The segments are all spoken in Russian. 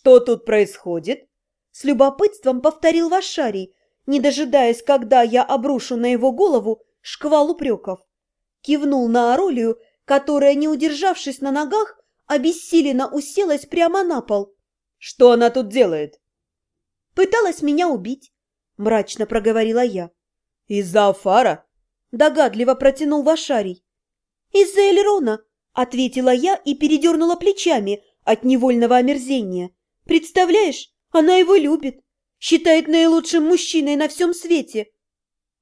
Что тут происходит? С любопытством повторил Вашарий, не дожидаясь, когда я обрушу на его голову шквал упреков. Кивнул на Аролию, которая, не удержавшись на ногах, обессиленно уселась прямо на пол. «Что она тут делает?» «Пыталась меня убить», — мрачно проговорила я. «Из-за Афара?» — догадливо протянул Вашарий. «Из-за Элерона», — ответила я и передернула плечами от невольного омерзения. «Представляешь, она его любит, считает наилучшим мужчиной на всем свете».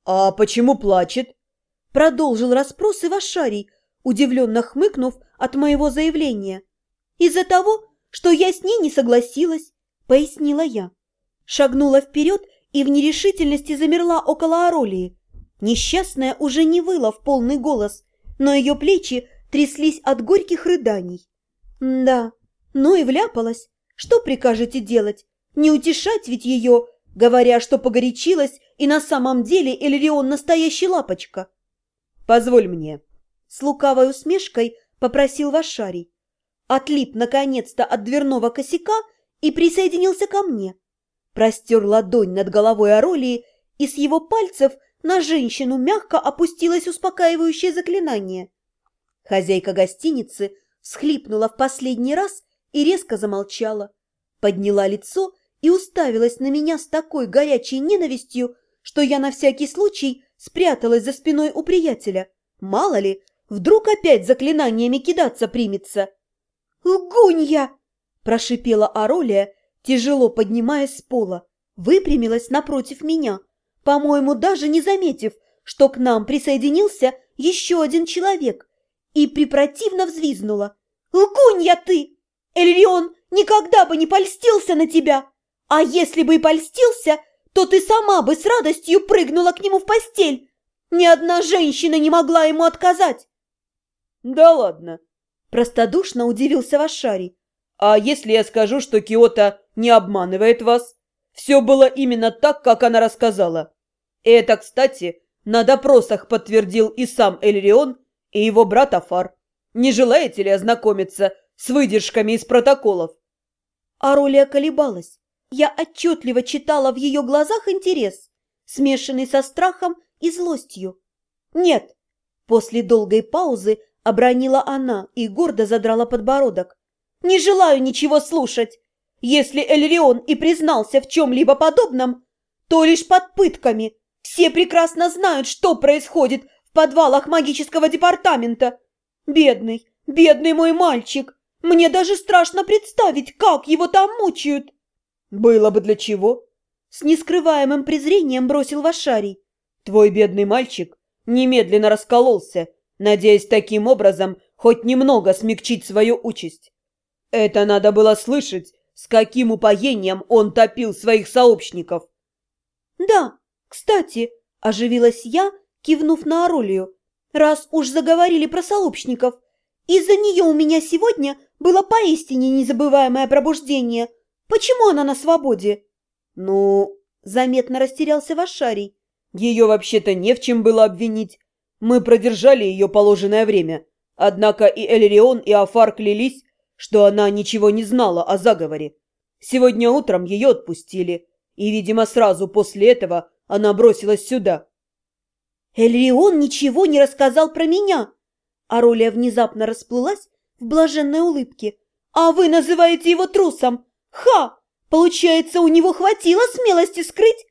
«А почему плачет?» — продолжил расспросы Вашарий, удивленно хмыкнув от моего заявления. «Из-за того, что я с ней не согласилась», — пояснила я. Шагнула вперед и в нерешительности замерла около Аролии. Несчастная уже не выла в полный голос, но ее плечи тряслись от горьких рыданий. «Да, ну и вляпалась. Что прикажете делать? Не утешать ведь ее, говоря, что погорячилась, и на самом деле Эльрион настоящий лапочка?» «Позволь мне», — с лукавой усмешкой попросил Вашарий. Отлип наконец-то от дверного косяка и присоединился ко мне. Простер ладонь над головой Аролии, и с его пальцев на женщину мягко опустилось успокаивающее заклинание. Хозяйка гостиницы схлипнула в последний раз и резко замолчала. Подняла лицо и уставилась на меня с такой горячей ненавистью, что я на всякий случай спряталась за спиной у приятеля. Мало ли, вдруг опять заклинаниями кидаться примется. «Лгунья!» – прошипела Аролия, тяжело поднимаясь с пола. Выпрямилась напротив меня, по-моему, даже не заметив, что к нам присоединился еще один человек, и припротивно взвизнула. «Лгунья ты! Эльрион никогда бы не польстился на тебя! А если бы и польстился, то ты сама бы с радостью прыгнула к нему в постель! Ни одна женщина не могла ему отказать!» «Да ладно!» – простодушно удивился Вашарий. «А если я скажу, что Киота не обманывает вас? Все было именно так, как она рассказала. Это, кстати, на допросах подтвердил и сам Эльрион, и его брат Афар. Не желаете ли ознакомиться с выдержками из протоколов?» Аролия колебалась. Я отчетливо читала в ее глазах интерес, смешанный со страхом и злостью. «Нет!» После долгой паузы обронила она и гордо задрала подбородок. «Не желаю ничего слушать! Если Эльрион и признался в чем-либо подобном, то лишь под пытками. Все прекрасно знают, что происходит в подвалах магического департамента. Бедный, бедный мой мальчик! Мне даже страшно представить, как его там мучают!» «Было бы для чего?» С нескрываемым презрением бросил Вашарий. «Твой бедный мальчик немедленно раскололся, надеясь таким образом хоть немного смягчить свою участь. Это надо было слышать, с каким упоением он топил своих сообщников». «Да, кстати», – оживилась я, кивнув на Аролию, «раз уж заговорили про сообщников, из-за нее у меня сегодня было поистине незабываемое пробуждение. Почему она на свободе?» «Ну...» – заметно растерялся Вашарий. «Ее вообще-то не в чем было обвинить. Мы продержали ее положенное время. Однако и Элерион, и Афар клялись, что она ничего не знала о заговоре. Сегодня утром ее отпустили, и, видимо, сразу после этого она бросилась сюда. «Элерион ничего не рассказал про меня!» Аролия внезапно расплылась в блаженной улыбке. «А вы называете его трусом? Ха! Получается, у него хватило смелости скрыть?»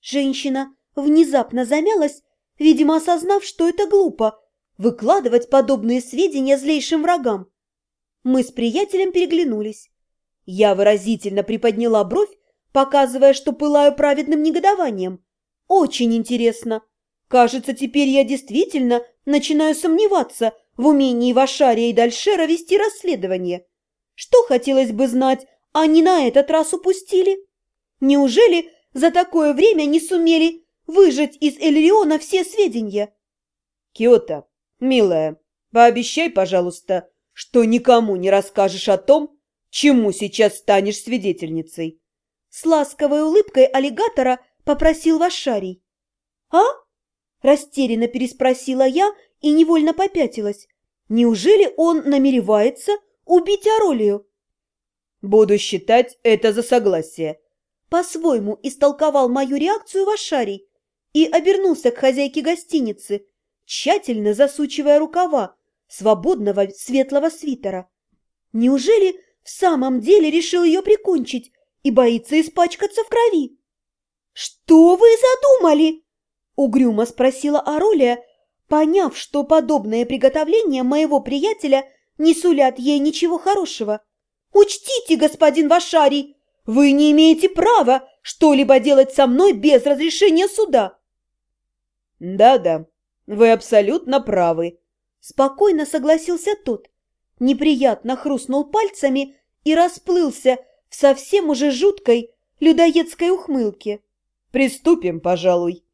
Женщина внезапно замялась, видимо, осознав, что это глупо, выкладывать подобные сведения злейшим врагам. Мы с приятелем переглянулись. Я выразительно приподняла бровь, показывая, что пылаю праведным негодованием. Очень интересно. Кажется, теперь я действительно начинаю сомневаться в умении Вашария и Дальшера вести расследование. Что хотелось бы знать, они на этот раз упустили? Неужели за такое время не сумели выжать из Эльриона все сведения. Киота, милая, пообещай, пожалуйста, что никому не расскажешь о том, чему сейчас станешь свидетельницей. С ласковой улыбкой аллигатора попросил Вашарий. «А?» – растерянно переспросила я и невольно попятилась. «Неужели он намеревается убить Аролию?» Буду считать это за согласие. По-своему истолковал мою реакцию Вашарий и обернулся к хозяйке гостиницы, тщательно засучивая рукава свободного светлого свитера. Неужели в самом деле решил ее прикончить и боится испачкаться в крови? «Что вы задумали?» — угрюмо спросила Аролия, поняв, что подобное приготовление моего приятеля не сулят ей ничего хорошего. «Учтите, господин Вашарий, вы не имеете права что-либо делать со мной без разрешения суда!» «Да-да, вы абсолютно правы», — спокойно согласился тот. Неприятно хрустнул пальцами и расплылся в совсем уже жуткой людоедской ухмылке. «Приступим, пожалуй».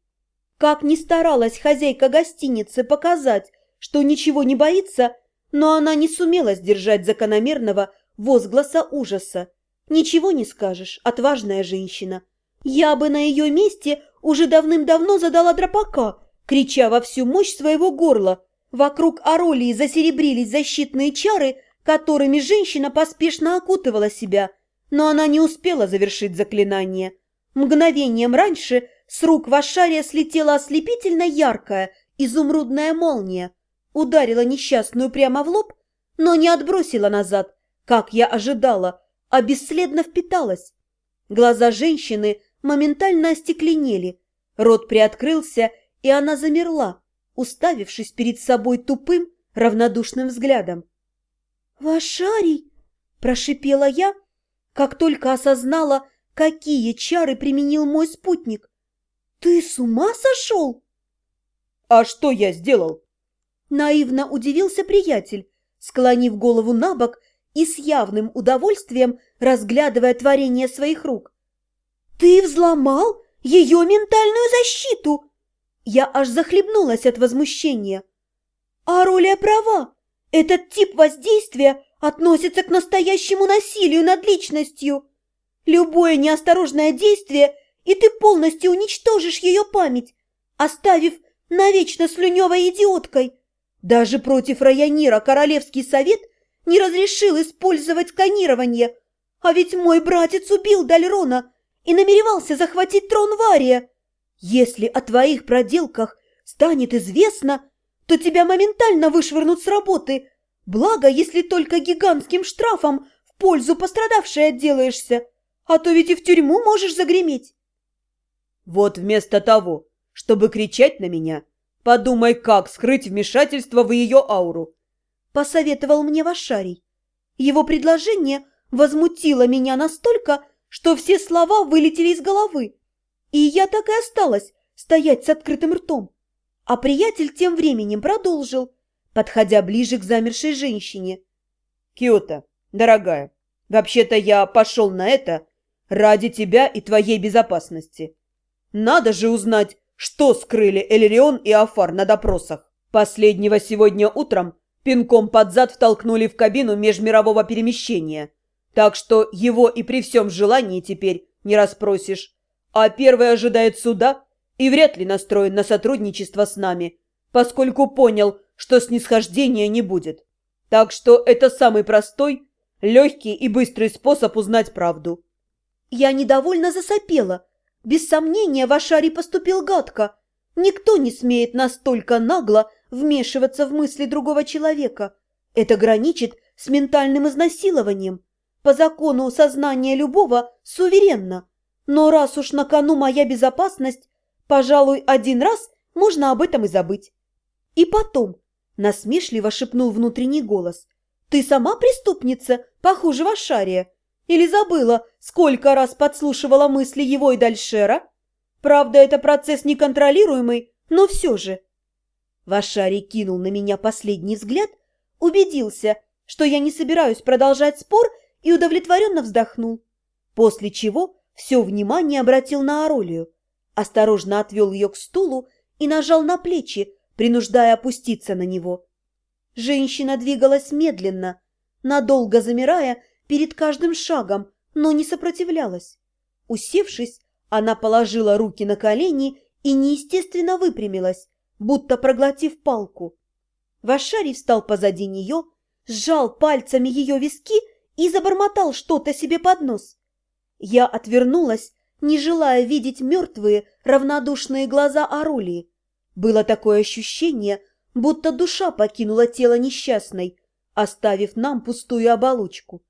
Как ни старалась хозяйка гостиницы показать, что ничего не боится, но она не сумела сдержать закономерного возгласа ужаса. Ничего не скажешь, отважная женщина. Я бы на ее месте уже давным-давно задала дропака, крича во всю мощь своего горла. Вокруг Аролии засеребрились защитные чары, которыми женщина поспешно окутывала себя, но она не успела завершить заклинание. Мгновением раньше с рук Вашария слетела ослепительно яркая изумрудная молния, ударила несчастную прямо в лоб, но не отбросила назад, как я ожидала, а бесследно впиталась. Глаза женщины моментально остекленели, рот приоткрылся, и она замерла, уставившись перед собой тупым, равнодушным взглядом. «Вашарий!» – прошипела я, как только осознала, какие чары применил мой спутник. «Ты с ума сошел?» «А что я сделал?» Наивно удивился приятель, склонив голову на бок и с явным удовольствием разглядывая творение своих рук. «Ты взломал ее ментальную защиту!» Я аж захлебнулась от возмущения. «А Ролия права. Этот тип воздействия относится к настоящему насилию над личностью. Любое неосторожное действие, и ты полностью уничтожишь ее память, оставив навечно слюневой идиоткой. Даже против Районира Королевский совет не разрешил использовать сканирование, а ведь мой братец убил Дальрона и намеревался захватить трон Вария. Если о твоих проделках станет известно, то тебя моментально вышвырнут с работы. Благо, если только гигантским штрафом в пользу пострадавшей отделаешься, а то ведь и в тюрьму можешь загреметь. Вот вместо того, чтобы кричать на меня, подумай, как скрыть вмешательство в ее ауру. Посоветовал мне Вашарий. Его предложение возмутило меня настолько, что все слова вылетели из головы, и я так и осталась стоять с открытым ртом. А приятель тем временем продолжил, подходя ближе к замершей женщине. «Киота, дорогая, вообще-то я пошел на это ради тебя и твоей безопасности. Надо же узнать, что скрыли Элерион и Афар на допросах. Последнего сегодня утром пинком под зад втолкнули в кабину межмирового перемещения, так что его и при всем желании теперь не расспросишь. А первый ожидает суда и вряд ли настроен на сотрудничество с нами, поскольку понял, что снисхождения не будет. Так что это самый простой, легкий и быстрый способ узнать правду. Я недовольно засопела. Без сомнения, Вашари поступил гадко. Никто не смеет настолько нагло вмешиваться в мысли другого человека. Это граничит с ментальным изнасилованием. По закону сознания любого суверенно. Но раз уж на кону моя безопасность, пожалуй, один раз можно об этом и забыть. И потом, насмешливо шепнул внутренний голос, ты сама преступница, похуже Вашария? Или забыла, сколько раз подслушивала мысли его и Дальшера? Правда, это процесс неконтролируемый, но все же. Вашарий кинул на меня последний взгляд, убедился, что я не собираюсь продолжать спор и удовлетворенно вздохнул. После чего все внимание обратил на Аролию, осторожно отвел ее к стулу и нажал на плечи, принуждая опуститься на него. Женщина двигалась медленно, надолго замирая перед каждым шагом, но не сопротивлялась. Усевшись, она положила руки на колени и неестественно выпрямилась, будто проглотив палку. Вашарий встал позади нее, сжал пальцами ее виски и забормотал что-то себе под нос. Я отвернулась, не желая видеть мертвые, равнодушные глаза Арулии. Было такое ощущение, будто душа покинула тело несчастной, оставив нам пустую оболочку.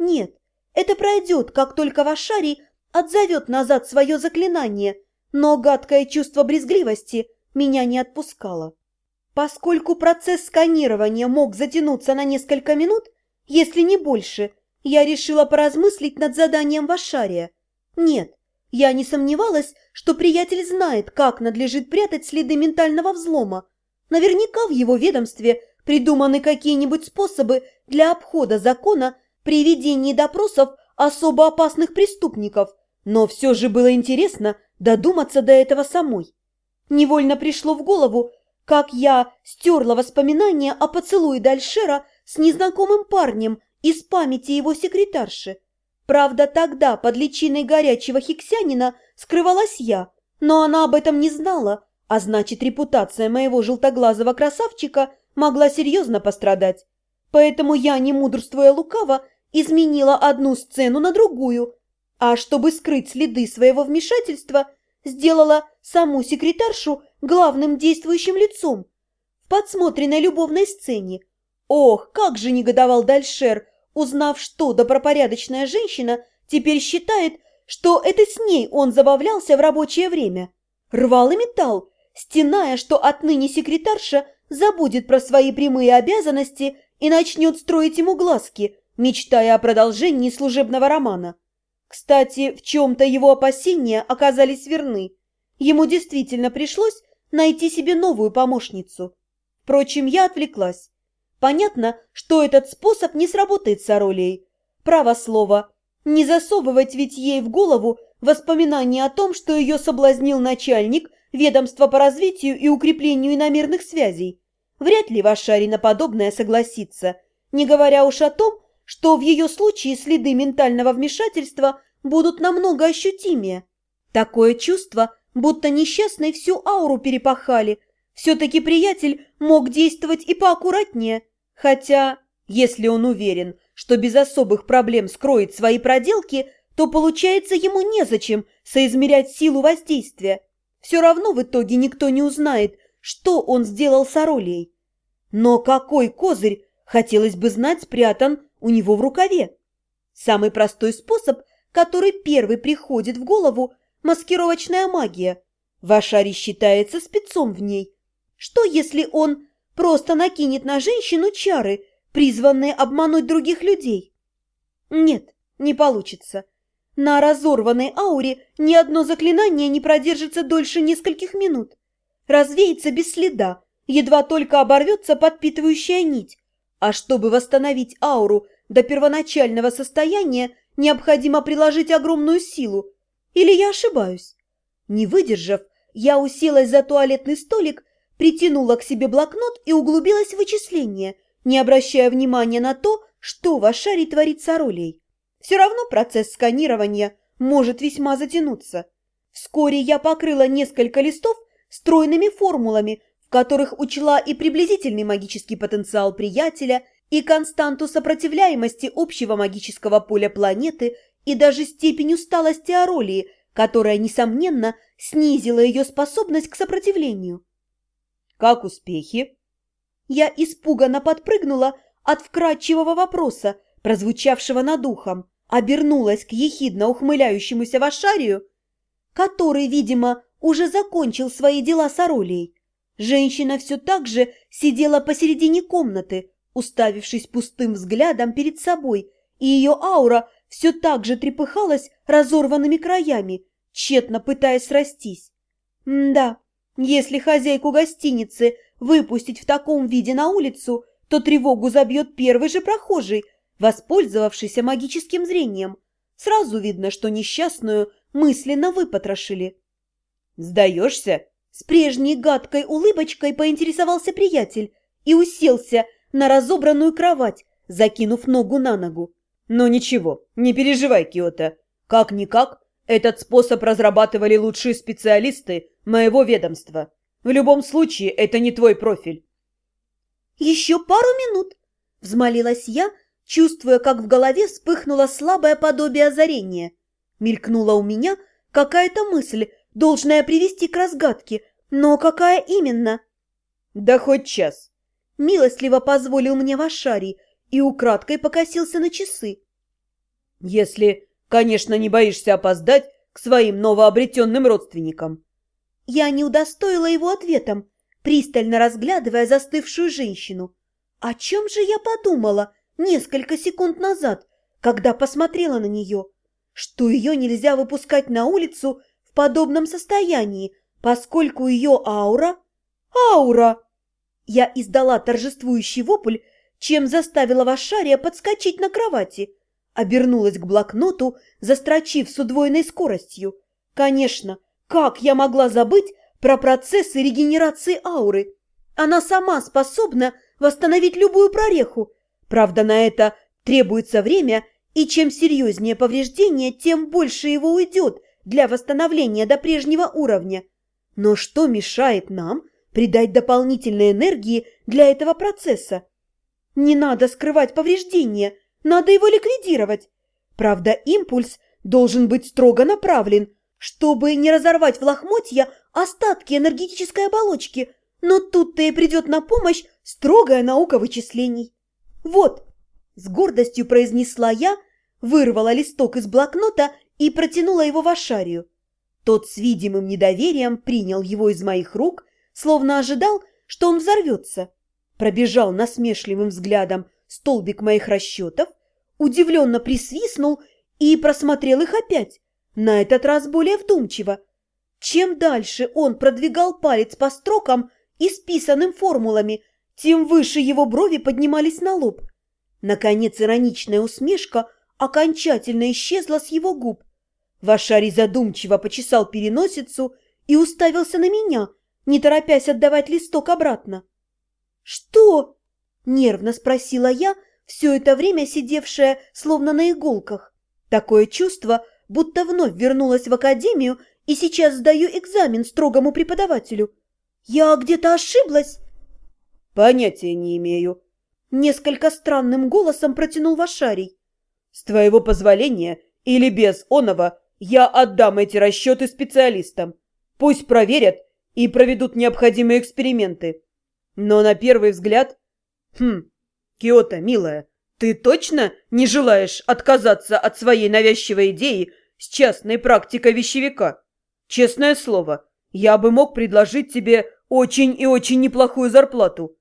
Нет, это пройдет, как только Вашарий отзовет назад свое заклинание, но гадкое чувство брезгливости меня не отпускало. Поскольку процесс сканирования мог затянуться на несколько минут, если не больше, я решила поразмыслить над заданием Вашария. Нет, я не сомневалась, что приятель знает, как надлежит прятать следы ментального взлома. Наверняка в его ведомстве придуманы какие-нибудь способы для обхода закона при ведении допросов особо опасных преступников, но все же было интересно додуматься до этого самой. Невольно пришло в голову, как я стерла воспоминания о поцелуе Дальшера с незнакомым парнем из памяти его секретарши. Правда, тогда под личиной горячего хиксянина скрывалась я, но она об этом не знала, а значит, репутация моего желтоглазого красавчика могла серьезно пострадать. Поэтому я, не мудрствуя лукаво, изменила одну сцену на другую, а чтобы скрыть следы своего вмешательства, сделала саму секретаршу главным действующим лицом в подсмотренной любовной сцене. Ох, как же негодовал Дальшер, узнав, что добропорядочная женщина теперь считает, что это с ней он забавлялся в рабочее время. Рвал и металл, стеная, что отныне секретарша забудет про свои прямые обязанности и начнет строить ему глазки, мечтая о продолжении служебного романа. Кстати, в чем-то его опасения оказались верны. Ему действительно пришлось найти себе новую помощницу. Впрочем, я отвлеклась. Понятно, что этот способ не сработает с Аролией. Право слово, не засовывать ведь ей в голову воспоминания о том, что ее соблазнил начальник ведомства по развитию и укреплению иномерных связей. Вряд ли Вашари на подобное согласится, не говоря уж о том, что в ее случае следы ментального вмешательства будут намного ощутимее. Такое чувство, будто несчастной всю ауру перепахали. Все-таки приятель мог действовать и поаккуратнее – Хотя, если он уверен, что без особых проблем скроет свои проделки, то, получается, ему незачем соизмерять силу воздействия. Все равно в итоге никто не узнает, что он сделал с Аролией. Но какой козырь, хотелось бы знать, спрятан у него в рукаве? Самый простой способ, который первый приходит в голову – маскировочная магия. Вашари считается спецом в ней. Что, если он просто накинет на женщину чары, призванные обмануть других людей. Нет, не получится. На разорванной ауре ни одно заклинание не продержится дольше нескольких минут. Развеется без следа, едва только оборвется подпитывающая нить. А чтобы восстановить ауру до первоначального состояния, необходимо приложить огромную силу. Или я ошибаюсь? Не выдержав, я уселась за туалетный столик притянула к себе блокнот и углубилась в вычисления, не обращая внимания на то, что в Ашаре творит с. Все равно процесс сканирования может весьма затянуться. Вскоре я покрыла несколько листов стройными формулами, в которых учла и приблизительный магический потенциал приятеля, и константу сопротивляемости общего магического поля планеты, и даже степень усталости Аролии, которая, несомненно, снизила ее способность к сопротивлению. Как успехи?» Я испуганно подпрыгнула от вкрадчивого вопроса, прозвучавшего над ухом, обернулась к ехидно ухмыляющемуся Вашарию, который, видимо, уже закончил свои дела с Аролией. Женщина все так же сидела посередине комнаты, уставившись пустым взглядом перед собой, и ее аура все так же трепыхалась разорванными краями, тщетно пытаясь срастись. М да, если хозяйку гостиницы выпустить в таком виде на улицу, то тревогу забьет первый же прохожий, воспользовавшийся магическим зрением. Сразу видно, что несчастную мысленно выпотрошили. «Сдаешься?» С прежней гадкой улыбочкой поинтересовался приятель и уселся на разобранную кровать, закинув ногу на ногу. «Но ничего, не переживай, Киота. Как-никак, этот способ разрабатывали лучшие специалисты моего ведомства. В любом случае, это не твой профиль. «Еще пару минут», — взмолилась я, чувствуя, как в голове вспыхнуло слабое подобие озарения. Мелькнула у меня какая-то мысль, должная привести к разгадке, но какая именно? Да хоть час. Милостливо позволил мне Вашарий и украдкой покосился на часы. Если, конечно, не боишься опоздать к своим новообретенным родственникам. Я не удостоила его ответом, пристально разглядывая застывшую женщину. О чем же я подумала несколько секунд назад, когда посмотрела на нее? Что ее нельзя выпускать на улицу в подобном состоянии, поскольку ее аура... Аура! Я издала торжествующий вопль, чем заставила Вашария подскочить на кровати. Обернулась к блокноту, застрочив с удвоенной скоростью. Конечно, как я могла забыть про процессы регенерации ауры? Она сама способна восстановить любую прореху. Правда, на это требуется время, и чем серьезнее повреждение, тем больше его уйдет для восстановления до прежнего уровня. Но что мешает нам придать дополнительной энергии для этого процесса? Не надо скрывать повреждения, надо его ликвидировать. Правда, импульс должен быть строго направлен, чтобы не разорвать в лохмотья остатки энергетической оболочки, но тут-то и придет на помощь строгая наука вычислений. Вот, с гордостью произнесла я, вырвала листок из блокнота и протянула его в Ашарию. Тот с видимым недоверием принял его из моих рук, словно ожидал, что он взорвется. Пробежал насмешливым взглядом столбик моих расчетов, удивленно присвистнул и просмотрел их опять, на этот раз более вдумчиво. Чем дальше он продвигал палец по строкам, исписанным формулами, тем выше его брови поднимались на лоб. Наконец ироничная усмешка окончательно исчезла с его губ. Вашарий задумчиво почесал переносицу и уставился на меня, не торопясь отдавать листок обратно. «Что?» – нервно спросила я, все это время сидевшая словно на иголках. Такое чувство, будто вновь вернулась в академию и сейчас сдаю экзамен строгому преподавателю. Я где-то ошиблась? Понятия не имею. Несколько странным голосом протянул Вашарий. С твоего позволения или без оного я отдам эти расчеты специалистам. Пусть проверят и проведут необходимые эксперименты. Но на первый взгляд... Хм, Киота, милая, ты точно не желаешь отказаться от своей навязчивой идеи с частной практикой вещевика? Честное слово, я бы мог предложить тебе очень и очень неплохую зарплату.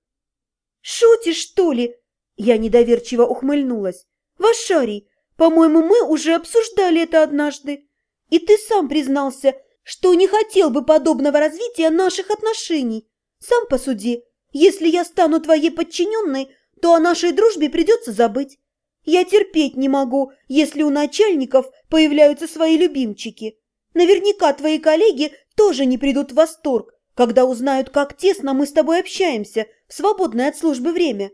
Шутишь, что ли? Я недоверчиво ухмыльнулась. Вашарий, по-моему, мы уже обсуждали это однажды. И ты сам признался, что не хотел бы подобного развития наших отношений. Сам посуди, если я стану твоей подчиненной, то о нашей дружбе придется забыть. Я терпеть не могу, если у начальников появляются свои любимчики. Наверняка твои коллеги тоже не придут в восторг, когда узнают, как тесно мы с тобой общаемся в свободное от службы время.